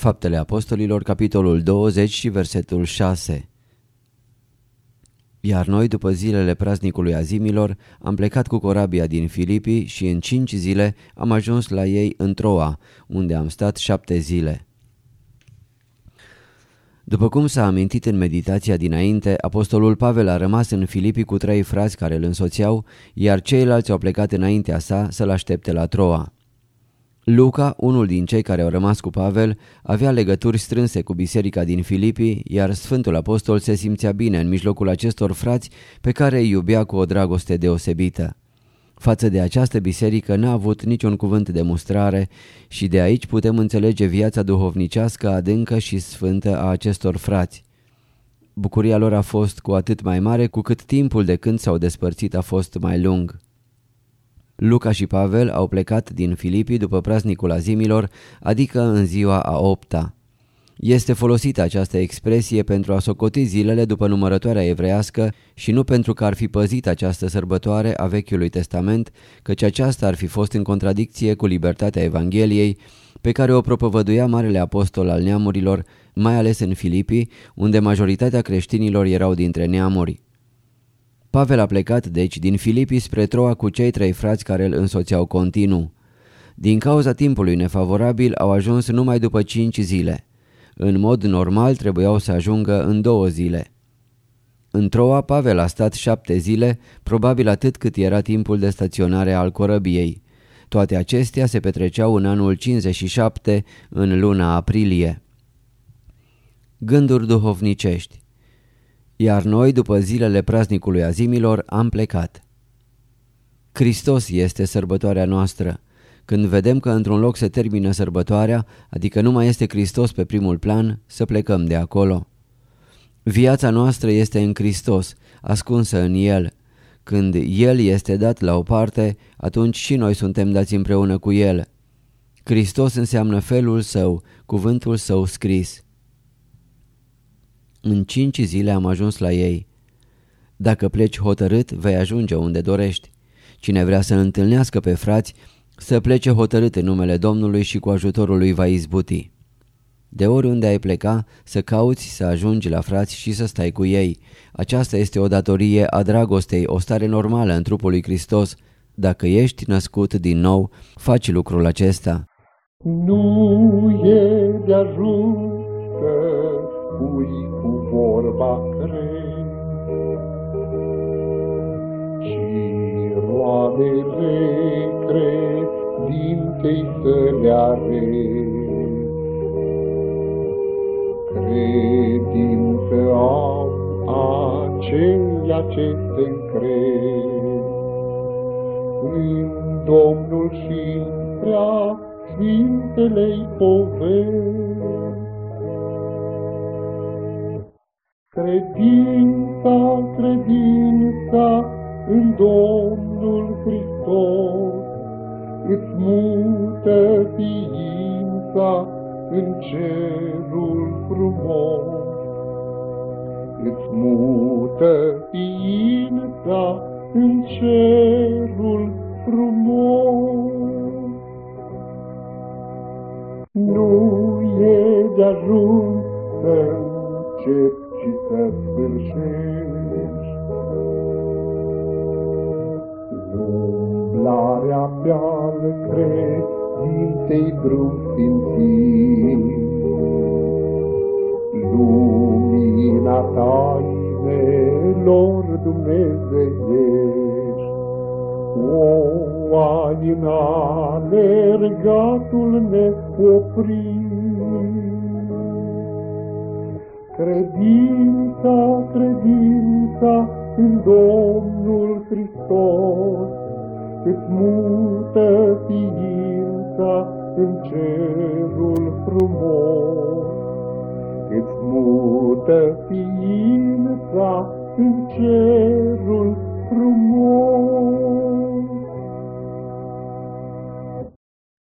Faptele Apostolilor, capitolul 20 și versetul 6 Iar noi, după zilele praznicului azimilor, am plecat cu corabia din Filipii și în cinci zile am ajuns la ei în Troa, unde am stat șapte zile. După cum s-a amintit în meditația dinainte, apostolul Pavel a rămas în Filipii cu trei frați care îl însoțeau, iar ceilalți au plecat înaintea sa să-l aștepte la Troa. Luca, unul din cei care au rămas cu Pavel, avea legături strânse cu biserica din Filipii, iar Sfântul Apostol se simțea bine în mijlocul acestor frați pe care îi iubea cu o dragoste deosebită. Față de această biserică n-a avut niciun cuvânt de mustrare și de aici putem înțelege viața duhovnicească adâncă și sfântă a acestor frați. Bucuria lor a fost cu atât mai mare cu cât timpul de când s-au despărțit a fost mai lung. Luca și Pavel au plecat din Filipii după praznicul azimilor, adică în ziua a opta. Este folosită această expresie pentru a socoti zilele după numărătoarea evreiască și nu pentru că ar fi păzit această sărbătoare a Vechiului Testament, căci aceasta ar fi fost în contradicție cu libertatea Evangheliei pe care o propovăduia Marele Apostol al neamurilor, mai ales în Filipii, unde majoritatea creștinilor erau dintre neamuri. Pavel a plecat deci din Filipii spre Troa cu cei trei frați care îl însoțeau continuu. Din cauza timpului nefavorabil au ajuns numai după cinci zile. În mod normal trebuiau să ajungă în două zile. În Troa, Pavel a stat șapte zile, probabil atât cât era timpul de staționare al corăbiei. Toate acestea se petreceau în anul 57, în luna aprilie. Gânduri duhovnicești Iar noi, după zilele praznicului azimilor, am plecat. Hristos este sărbătoarea noastră. Când vedem că într-un loc se termină sărbătoarea, adică nu mai este Hristos pe primul plan, să plecăm de acolo. Viața noastră este în Hristos, ascunsă în El. Când El este dat la o parte, atunci și noi suntem dați împreună cu El. Hristos înseamnă felul Său, cuvântul Său scris. În cinci zile am ajuns la ei. Dacă pleci hotărât, vei ajunge unde dorești. Cine vrea să întâlnească pe frați, să plece hotărât în numele Domnului și cu ajutorul lui va izbuti. De oriunde ai pleca, să cauți să ajungi la frați și să stai cu ei. Aceasta este o datorie a dragostei, o stare normală în trupul lui Hristos. Dacă ești născut din nou, faci lucrul acesta. Nu e de ajuns să spui cu vorba crezi, ci roadele credinței să le arezi. Credință am aceia ce se încred în Domnul și prea Sfintele-i poveri. Credința, credința în Domnul Hristos, îți mută ființa în cerul frumos. Îți mută ființa în cerul frumos. Nu e de ajuns să începi și să sfârșești. Umblarea pe-al credinței drum sfințit. lumina tainelor dumnezeiești. O, în alergatul neoprit, Credința, credința în Domnul Hristos, Îți mută ființa în cerul frumos. Îți mută ființa în cerul frumos.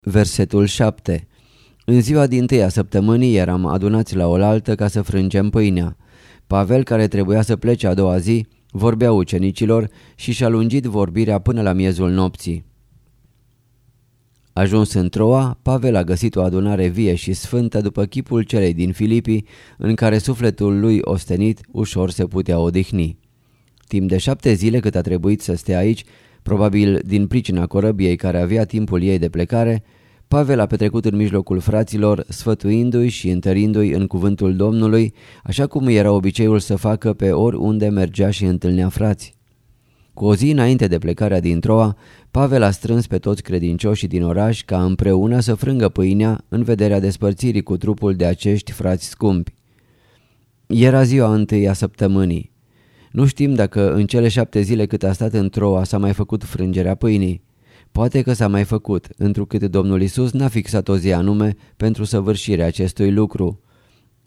Versetul 7 În ziua din tâia săptămânii eram adunați la oaltă ca să frângem pâinea. Pavel, care trebuia să plece a doua zi, vorbea ucenicilor și și-a lungit vorbirea până la miezul nopții. Ajuns în Troa, Pavel a găsit o adunare vie și sfântă după chipul celei din Filipii, în care sufletul lui ostenit ușor se putea odihni. Timp de șapte zile cât a trebuit să stea aici, probabil din pricina corăbiei care avea timpul ei de plecare, Pavel a petrecut în mijlocul fraților, sfătuindu-i și întărindu-i în cuvântul Domnului, așa cum era obiceiul să facă pe oriunde mergea și întâlnea frați. Cu o zi înainte de plecarea din Troa, Pavel a strâns pe toți credincioșii din oraș ca împreună să frângă pâinea în vederea despărțirii cu trupul de acești frați scumpi. Era ziua întâi a săptămânii. Nu știm dacă în cele șapte zile cât a stat în Troa s-a mai făcut frângerea pâinii. Poate că s-a mai făcut, întrucât Domnul Isus n-a fixat o zi anume pentru săvârșirea acestui lucru.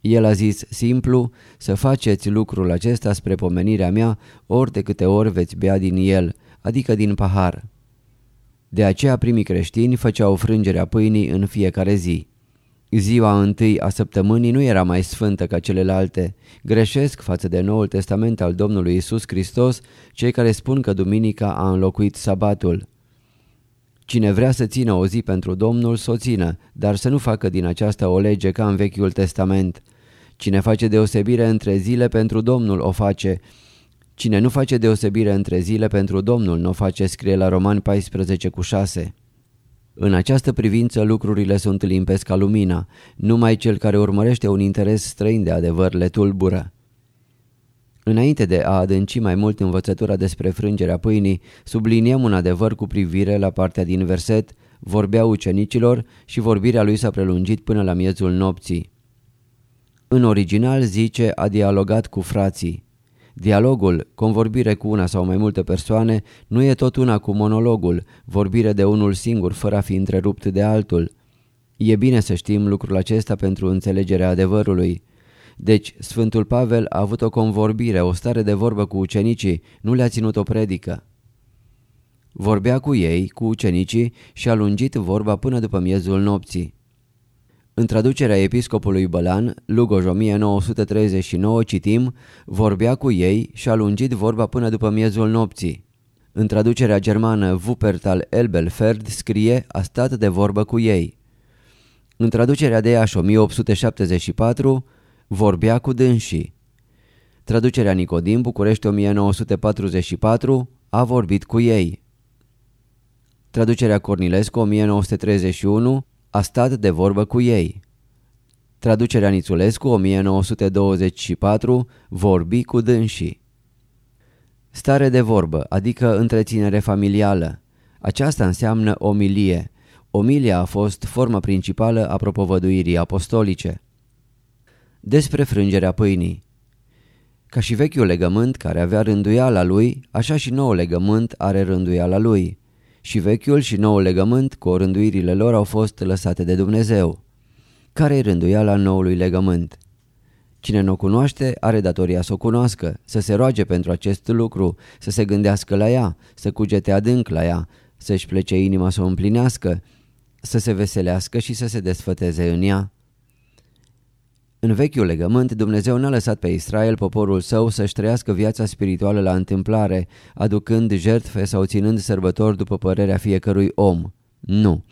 El a zis simplu să faceți lucrul acesta spre pomenirea mea ori de câte ori veți bea din el, adică din pahar. De aceea primii creștini făceau frângerea pâinii în fiecare zi. Ziua întâi a săptămânii nu era mai sfântă ca celelalte. Greșesc față de Noul Testament al Domnului Isus Hristos cei care spun că duminica a înlocuit sabatul. Cine vrea să țină o zi pentru Domnul, să o țină, dar să nu facă din aceasta o lege ca în Vechiul Testament. Cine face deosebire între zile pentru Domnul o face. Cine nu face deosebire între zile pentru Domnul nu o face, scrie la Romani 14 cu 6. În această privință lucrurile sunt limpezi ca lumina, numai cel care urmărește un interes străin de adevăr le tulbură. Înainte de a adânci mai mult învățătura despre frângerea pâinii, subliniem un adevăr cu privire la partea din verset, vorbea ucenicilor și vorbirea lui s-a prelungit până la miezul nopții. În original zice a dialogat cu frații. Dialogul, convorbire cu una sau mai multe persoane, nu e tot una cu monologul, vorbire de unul singur fără a fi întrerupt de altul. E bine să știm lucrul acesta pentru înțelegerea adevărului. Deci, Sfântul Pavel a avut o convorbire, o stare de vorbă cu ucenicii, nu le-a ținut o predică. Vorbea cu ei, cu ucenicii și a lungit vorba până după miezul nopții. În traducerea episcopului Bălan, Lugoj 1939, citim Vorbea cu ei și a lungit vorba până după miezul nopții. În traducerea germană Wuppertal Elbelfeld scrie A stat de vorbă cu ei. În traducerea de Iași 1874 Vorbea cu dânsii. Traducerea Nicodim, București 1944, a vorbit cu ei. Traducerea Cornilescu 1931, a stat de vorbă cu ei. Traducerea Nițulescu 1924, vorbi cu dânsii. Stare de vorbă, adică întreținere familială. Aceasta înseamnă omilie. Omilia a fost forma principală a propovăduirii apostolice despre frângerea pâinii. Ca și vechiul legământ care avea rânduiala lui, așa și nou legământ are rânduiala lui. Și vechiul și nou legământ, cu rânduirile lor, au fost lăsate de Dumnezeu. Care-i rânduiala noului legământ? Cine nu o cunoaște are datoria să o cunoască, să se roage pentru acest lucru, să se gândească la ea, să cugete adânc la ea, să-și plece inima să o împlinească, să se veselească și să se desfăteze în ea. În vechiul legământ, Dumnezeu n-a lăsat pe Israel, poporul său, să-și trăiască viața spirituală la întâmplare, aducând jertfe sau ținând sărbători după părerea fiecărui om. Nu.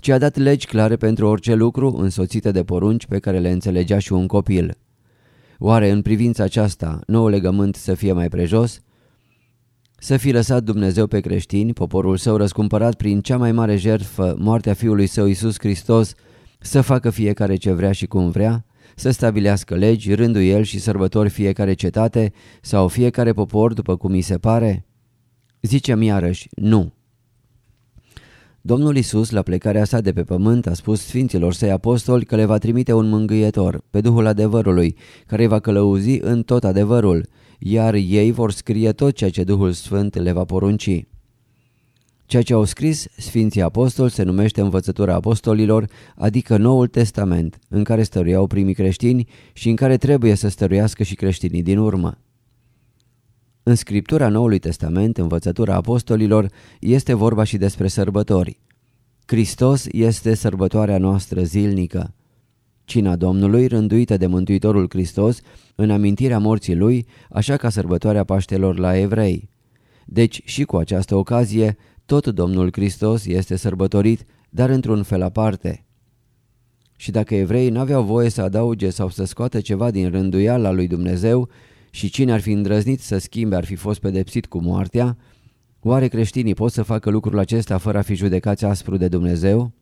Ci a dat legi clare pentru orice lucru, însoțite de porunci pe care le înțelegea și un copil. Oare în privința aceasta, nou legământ să fie mai prejos? Să fi lăsat Dumnezeu pe creștini, poporul său răscumpărat prin cea mai mare jertfă, moartea Fiului Său Iisus Hristos, să facă fiecare ce vrea și cum vrea? Să stabilească legi, rânduieli și sărbători fiecare cetate sau fiecare popor după cum mi se pare? Zicem iarăși, nu. Domnul Isus, la plecarea sa de pe pământ, a spus sfinților săi apostoli că le va trimite un mângâietor, pe Duhul adevărului, care va călăuzi în tot adevărul, iar ei vor scrie tot ceea ce Duhul Sfânt le va porunci. Ceea ce au scris Sfinții Apostoli se numește învățătura apostolilor, adică Noul Testament, în care stăruiau primii creștini și în care trebuie să stăruiască și creștinii din urmă. În Scriptura Noului Testament, învățătura apostolilor, este vorba și despre sărbători. Hristos este sărbătoarea noastră zilnică. Cina Domnului, rânduită de Mântuitorul Hristos, în amintirea morții Lui, așa ca sărbătoarea Paștelor la evrei. Deci și cu această ocazie, tot Domnul Hristos este sărbătorit, dar într-un fel aparte. Și dacă evreii n-aveau voie să adauge sau să scoată ceva din rânduiala lui Dumnezeu și cine ar fi îndrăznit să schimbe ar fi fost pedepsit cu moartea, oare creștinii pot să facă lucrul acesta fără a fi judecați aspru de Dumnezeu?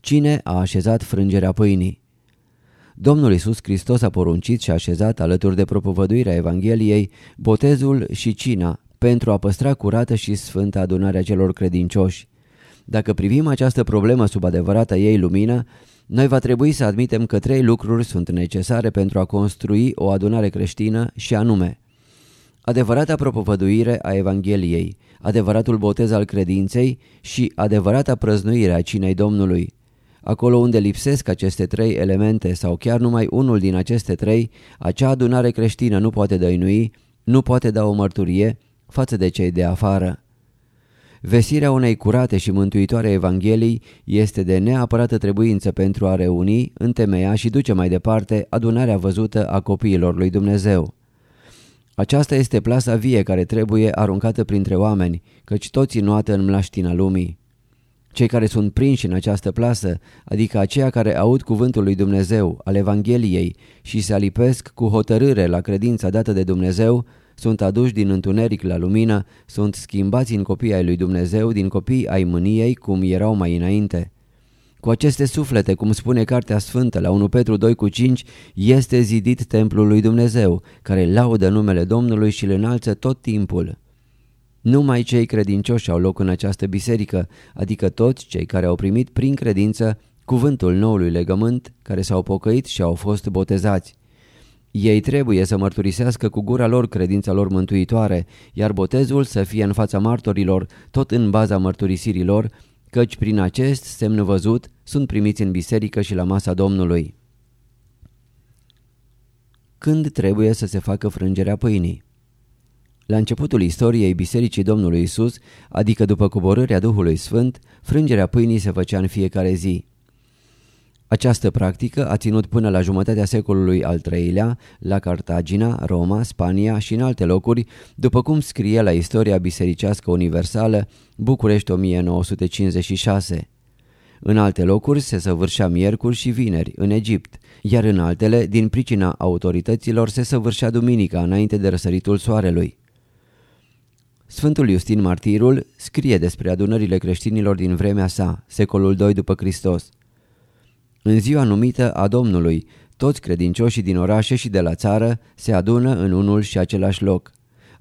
Cine a așezat frângerea pâinii? Domnul Isus Hristos a poruncit și a așezat alături de propovăduirea Evangheliei botezul și cina pentru a păstra curată și sfântă adunarea celor credincioși. Dacă privim această problemă sub adevărata ei lumină, noi va trebui să admitem că trei lucruri sunt necesare pentru a construi o adunare creștină și anume adevărata propovăduire a Evangheliei, adevăratul botez al credinței și adevărata prăznuire a cinei Domnului. Acolo unde lipsesc aceste trei elemente sau chiar numai unul din aceste trei, acea adunare creștină nu poate dăinui, nu poate da o mărturie față de cei de afară. Vesirea unei curate și mântuitoare Evangheliei este de neapărată trebuință pentru a reuni, întemeia și duce mai departe adunarea văzută a copiilor lui Dumnezeu. Aceasta este plasa vie care trebuie aruncată printre oameni, căci toți nuată în mlaștina lumii. Cei care sunt prinși în această plasă, adică aceia care aud cuvântul lui Dumnezeu, al Evangheliei și se alipesc cu hotărâre la credința dată de Dumnezeu, sunt aduși din întuneric la lumină, sunt schimbați în copii ai lui Dumnezeu, din copii ai mâniei, cum erau mai înainte. Cu aceste suflete, cum spune Cartea Sfântă la 1 Petru 2 cu 5, este zidit templul lui Dumnezeu, care laudă numele Domnului și îl înalță tot timpul. Numai cei credincioși au loc în această biserică, adică toți cei care au primit prin credință cuvântul noului legământ, care s-au pocăit și au fost botezați. Ei trebuie să mărturisească cu gura lor credința lor mântuitoare, iar botezul să fie în fața martorilor, tot în baza mărturisirilor, căci prin acest semn văzut sunt primiți în biserică și la masa Domnului. Când trebuie să se facă frângerea pâinii? La începutul istoriei Bisericii Domnului Isus, adică după coborârea Duhului Sfânt, frângerea pâinii se făcea în fiecare zi. Această practică a ținut până la jumătatea secolului al III-lea, la Cartagina, Roma, Spania și în alte locuri, după cum scrie la Istoria Bisericească Universală, București 1956. În alte locuri se săvârșea miercuri și vineri, în Egipt, iar în altele, din pricina autorităților, se săvârșea duminica înainte de răsăritul soarelui. Sfântul Iustin Martirul scrie despre adunările creștinilor din vremea sa, secolul II după Hristos. În ziua numită a Domnului, toți credincioșii din orașe și de la țară se adună în unul și același loc.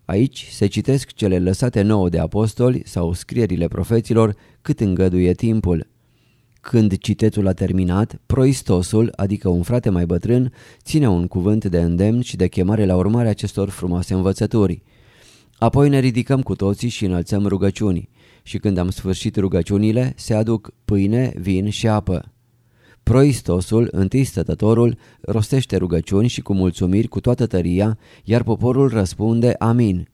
Aici se citesc cele lăsate nouă de apostoli sau scrierile profeților cât îngăduie timpul. Când citetul a terminat, proistosul, adică un frate mai bătrân, ține un cuvânt de îndemn și de chemare la urmarea acestor frumoase învățături. Apoi ne ridicăm cu toții și înălțăm rugăciuni și când am sfârșit rugăciunile, se aduc pâine, vin și apă. Proistosul, întâi stătătorul, rostește rugăciuni și cu mulțumiri cu toată tăria, iar poporul răspunde Amin.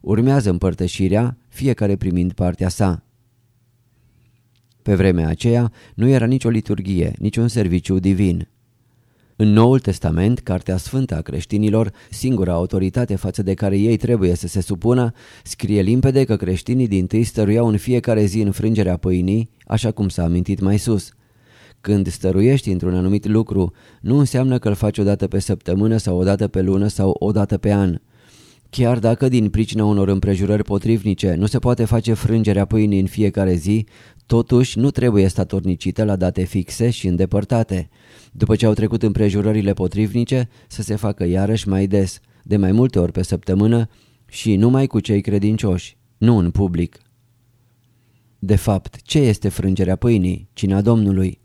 Urmează împărtășirea, fiecare primind partea sa. Pe vremea aceea nu era nicio liturghie, niciun serviciu divin. În Noul Testament, Cartea Sfântă a creștinilor, singura autoritate față de care ei trebuie să se supună, scrie limpede că creștinii din tâi stăruiau în fiecare zi în frângerea pâinii, așa cum s-a amintit mai sus. Când stăruiești într-un anumit lucru, nu înseamnă că îl faci o dată pe săptămână sau o dată pe lună sau o dată pe an. Chiar dacă din pricina unor împrejurări potrivnice nu se poate face frângerea pâinii în fiecare zi, totuși nu trebuie statornicită la date fixe și îndepărtate. După ce au trecut împrejurările potrivnice, să se facă iarăși mai des, de mai multe ori pe săptămână și numai cu cei credincioși, nu în public. De fapt, ce este frângerea pâinii, cina Domnului?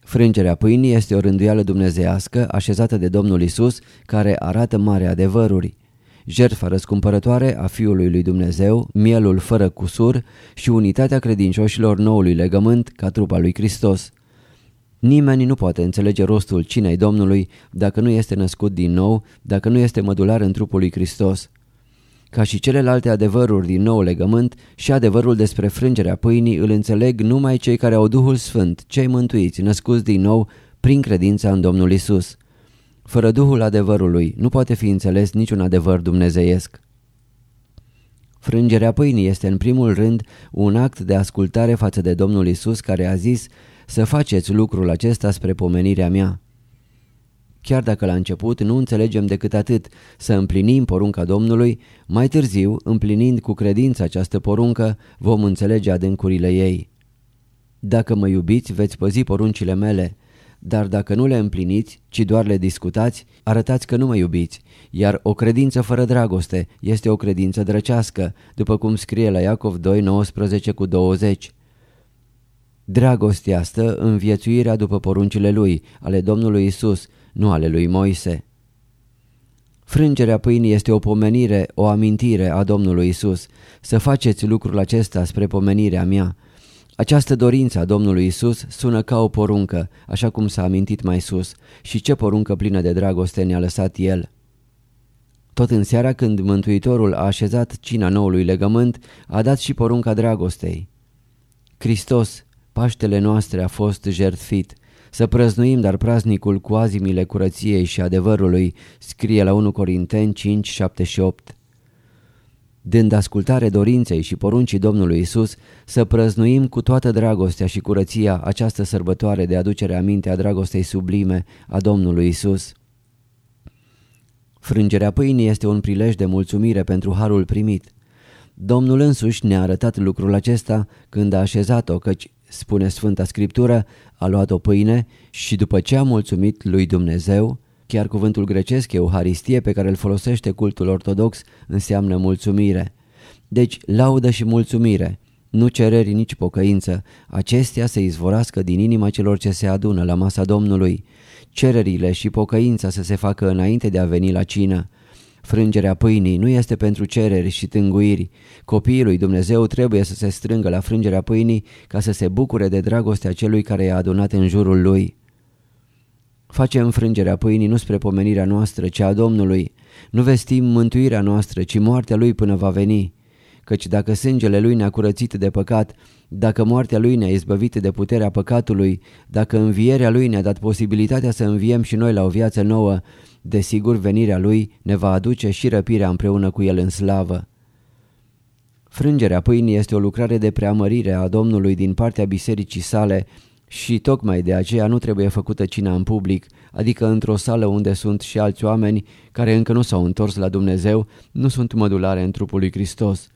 Frângerea pâinii este o rânduială dumnezeiască așezată de Domnul Isus care arată mare adevăruri. Jertfa răscumpărătoare a Fiului lui Dumnezeu, mielul fără cusur și unitatea credincioșilor noului legământ ca trupa lui Hristos. Nimeni nu poate înțelege rostul cinei Domnului dacă nu este născut din nou, dacă nu este mădular în trupul lui Hristos. Ca și celelalte adevăruri din nou legământ și adevărul despre frângerea pâinii îl înțeleg numai cei care au Duhul Sfânt, cei mântuiți, născuți din nou prin credința în Domnul Isus. Fără Duhul adevărului nu poate fi înțeles niciun adevăr dumnezeiesc. Frângerea pâinii este în primul rând un act de ascultare față de Domnul Isus care a zis să faceți lucrul acesta spre pomenirea mea. Chiar dacă la început nu înțelegem decât atât să împlinim porunca Domnului, mai târziu, împlinind cu credință această poruncă, vom înțelege adâncurile ei. Dacă mă iubiți, veți păzi poruncile mele, dar dacă nu le împliniți, ci doar le discutați, arătați că nu mă iubiți, iar o credință fără dragoste este o credință drăcească, după cum scrie la Iacov 2, 19 cu 20. Dragostea stă în viețuirea după poruncile lui, ale Domnului Isus, nu ale lui Moise. Frângerea pâinii este o pomenire, o amintire a Domnului Isus. Să faceți lucrul acesta spre pomenirea mea. Această dorință a Domnului Isus sună ca o poruncă, așa cum s-a amintit mai sus, și ce poruncă plină de dragoste ne-a lăsat El. Tot în seara când Mântuitorul a așezat cina noului legământ, a dat și porunca dragostei. Hristos, Paștele noastre a fost jertfit. Să prăznuim dar praznicul cu azimile curăției și adevărului, scrie la 1 Corinteni 5, 7 și 8. Dând ascultare dorinței și poruncii Domnului Isus, să prăznuim cu toată dragostea și curăția această sărbătoare de aducere aminte a dragostei sublime a Domnului Isus. Frângerea pâinii este un prilej de mulțumire pentru harul primit. Domnul însuși ne-a arătat lucrul acesta când a așezat-o, căci spune Sfânta Scriptură, a luat o pâine și după ce a mulțumit lui Dumnezeu, chiar cuvântul grecesc Euharistie pe care îl folosește cultul ortodox înseamnă mulțumire. Deci laudă și mulțumire, nu cereri nici pocăință, acestea se izvorască din inima celor ce se adună la masa Domnului, cererile și pocăința să se facă înainte de a veni la cină. Frângerea pâinii nu este pentru cereri și tânguiri. Copiii lui Dumnezeu trebuie să se strângă la frângerea pâinii ca să se bucure de dragostea celui care i-a adunat în jurul lui. Facem frângerea pâinii nu spre pomenirea noastră, ci a Domnului. Nu vestim mântuirea noastră, ci moartea lui până va veni. Căci dacă sângele lui ne-a curățit de păcat, dacă moartea lui ne-a izbăvit de puterea păcatului, dacă învierea lui ne-a dat posibilitatea să înviem și noi la o viață nouă, Desigur, venirea lui ne va aduce și răpirea împreună cu el în slavă. Frângerea pâinii este o lucrare de preamărire a Domnului din partea bisericii sale și tocmai de aceea nu trebuie făcută cina în public, adică într-o sală unde sunt și alți oameni care încă nu s-au întors la Dumnezeu, nu sunt mădulare în trupul lui Hristos.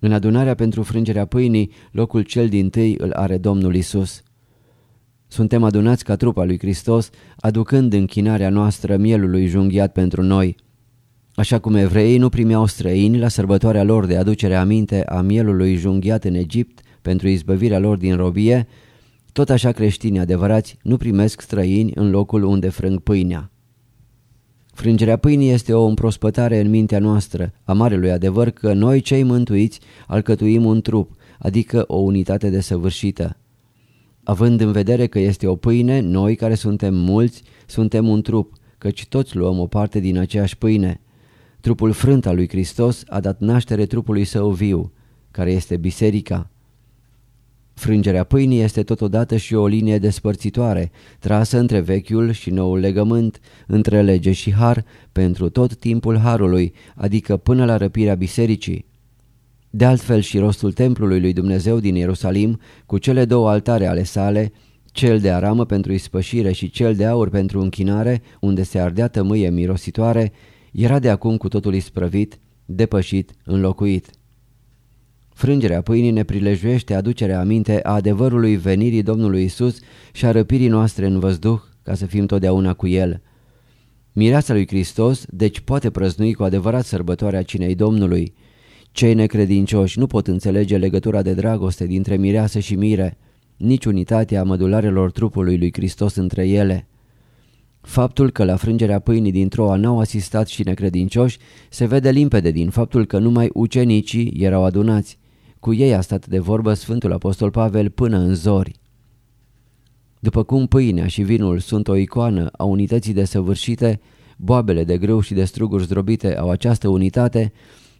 În adunarea pentru frângerea pâinii, locul cel din tâi îl are Domnul Isus. Suntem adunați ca trupa lui Hristos, aducând închinarea noastră mielului junghiat pentru noi. Așa cum evreii nu primeau străini la sărbătoarea lor de aducere aminte a mielului junghiat în Egipt pentru izbăvirea lor din robie, tot așa creștinii adevărați nu primesc străini în locul unde frâng pâinea. Frângerea pâinii este o împrospătare în mintea noastră a marelui adevăr că noi cei mântuiți alcătuim un trup, adică o unitate desăvârșită. Având în vedere că este o pâine, noi care suntem mulți, suntem un trup, căci toți luăm o parte din aceeași pâine. Trupul frânt al lui Hristos a dat naștere trupului său viu, care este biserica. Frângerea pâinii este totodată și o linie despărțitoare, trasă între vechiul și noul legământ, între lege și har, pentru tot timpul harului, adică până la răpirea bisericii. De altfel și rostul templului lui Dumnezeu din Ierusalim, cu cele două altare ale sale, cel de aramă pentru ispășire și cel de aur pentru închinare, unde se ardea tămâie mirositoare, era de acum cu totul isprăvit, depășit, înlocuit. Frângerea pâinii ne prilejuiește aducerea aminte a adevărului venirii Domnului Isus și a răpirii noastre în văzduh ca să fim totdeauna cu El. Mireasa lui Hristos deci poate prăznui cu adevărat sărbătoarea cinei Domnului. Cei necredincioși nu pot înțelege legătura de dragoste dintre mireasă și mire, nici unitatea mădularelor trupului lui Hristos între ele. Faptul că la frângerea pâinii din Troa n-au asistat și necredincioși se vede limpede din faptul că numai ucenicii erau adunați. Cu ei a stat de vorbă Sfântul Apostol Pavel până în zori. După cum pâinea și vinul sunt o icoană a unității desăvârșite, boabele de grâu și de struguri zdrobite au această unitate,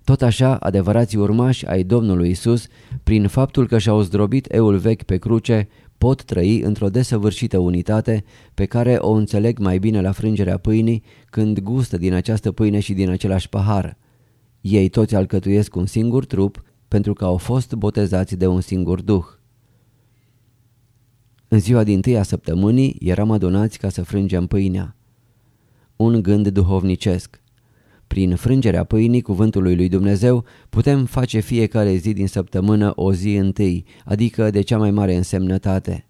tot așa adevărații urmași ai Domnului Isus, prin faptul că și-au zdrobit eul vechi pe cruce, pot trăi într-o desăvârșită unitate pe care o înțeleg mai bine la frângerea pâinii când gustă din această pâine și din același pahar. Ei toți alcătuiesc un singur trup pentru că au fost botezați de un singur duh. În ziua din tâia săptămânii eram adunați ca să frângem pâinea. Un gând duhovnicesc. Prin frângerea pâinii cuvântului lui Dumnezeu putem face fiecare zi din săptămână o zi întâi, adică de cea mai mare însemnătate.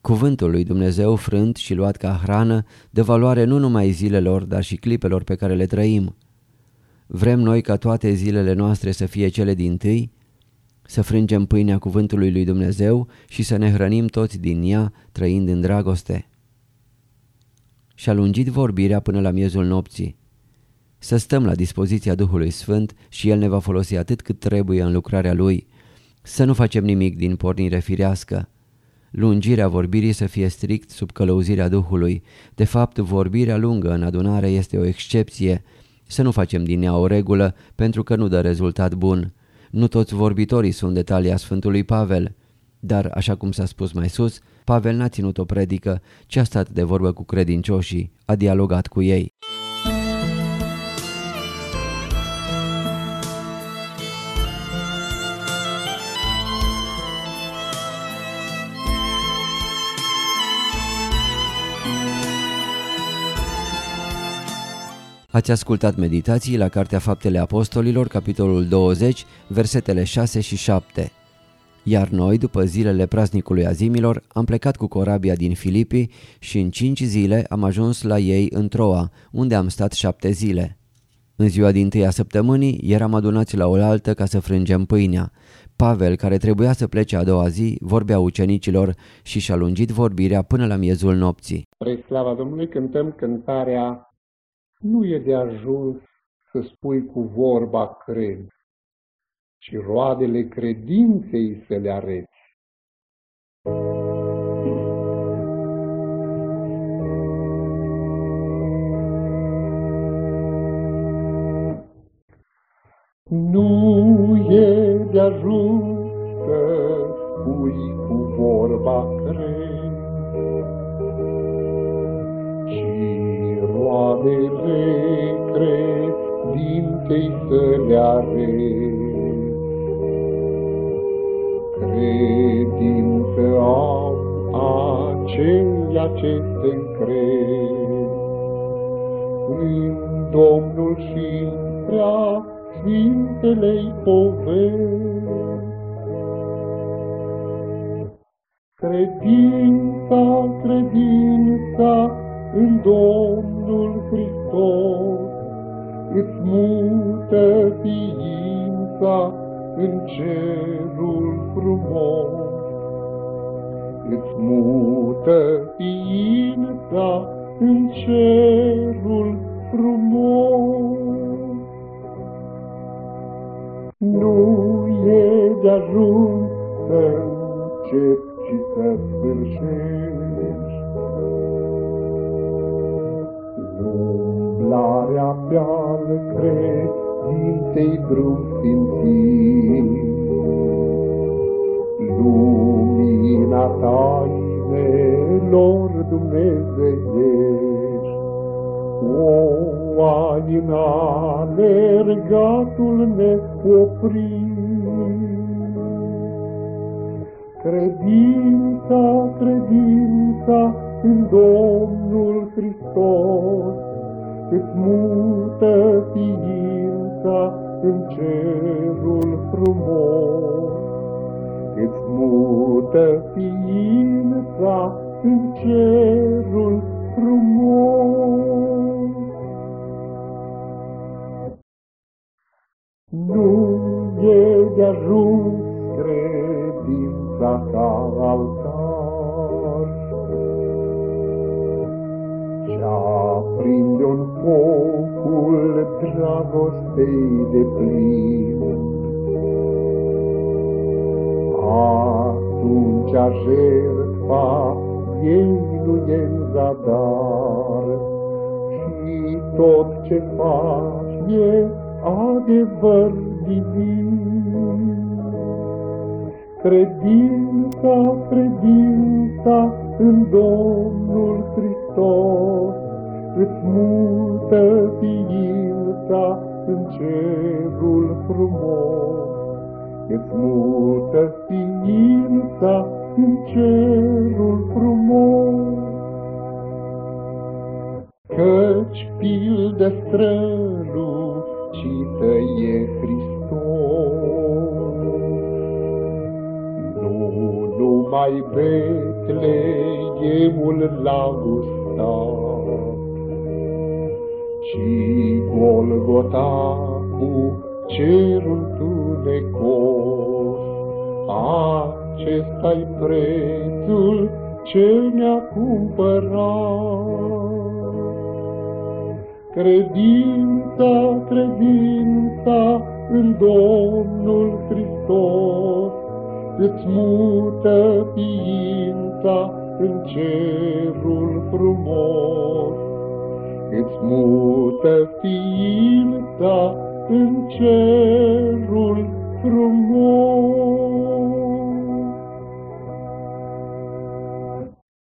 Cuvântul lui Dumnezeu frânt și luat ca hrană de valoare nu numai zilelor, dar și clipelor pe care le trăim. Vrem noi ca toate zilele noastre să fie cele din tâi? Să frângem pâinea cuvântului lui Dumnezeu și să ne hrănim toți din ea, trăind în dragoste. Și-a lungit vorbirea până la miezul nopții. Să stăm la dispoziția Duhului Sfânt și El ne va folosi atât cât trebuie în lucrarea Lui. Să nu facem nimic din pornire firească. Lungirea vorbirii să fie strict sub călăuzirea Duhului. De fapt, vorbirea lungă în adunare este o excepție. Să nu facem din ea o regulă pentru că nu dă rezultat bun. Nu toți vorbitorii sunt detalii Sfântului Pavel. Dar, așa cum s-a spus mai sus, Pavel n-a ținut o predică, ci a stat de vorbă cu credincioșii, a dialogat cu ei. Ați ascultat meditații la Cartea Faptele Apostolilor, capitolul 20, versetele 6 și 7. Iar noi, după zilele praznicului azimilor, am plecat cu corabia din Filipii și în cinci zile am ajuns la ei în Troa, unde am stat șapte zile. În ziua din tâia săptămânii eram adunați la oaltă ca să frângem pâinea. Pavel, care trebuia să plece a doua zi, vorbea ucenicilor și și-a lungit vorbirea până la miezul nopții. Spre slava Domnului cântăm cântarea nu e de ajuns să spui cu vorba cred, ci roadele credinței să le areți. Nu e de ajuns să spui cu vorba cred, roadele credinței să le are. Credință am aceia ce se încred în Domnul și prea Sfintelei poveri. Credința, credința, în Domnul Hristos, îți mută ființa în cerul frumos. Îți mută ființa în cerul frumos. Nu e de ajuns să începi și să sfârșești, umblarea pe-al credinței drum sfințit. Lumina tainelor dumnezeiești, o ai în alergatul neoprit. Credința, credința în Domnul Hristos, îți mută ființa în cerul frumos. Îți mută ființa în cerul frumos. Nu e de ajuns credința ca altar, aprinde un focul dragostei de plin. Atunci a jertfa ei nu e în zadar și tot ce faci e adevăr divin. Credința, credința în Domnul Hristos, îți mută ființa în cerul frumos. Îți mută ființa în cerul frumos. Căci pildă strălucită e Hristos. Nu numai Betleemul l-a gustat, ci Golgota cu cerul tunecos. Acesta-i prețul ce ne-a cumpărat. Credința, credința în Domnul Hristos, Îți mută ființa în cerul frumos. Îți mută ființa în cerul frumos.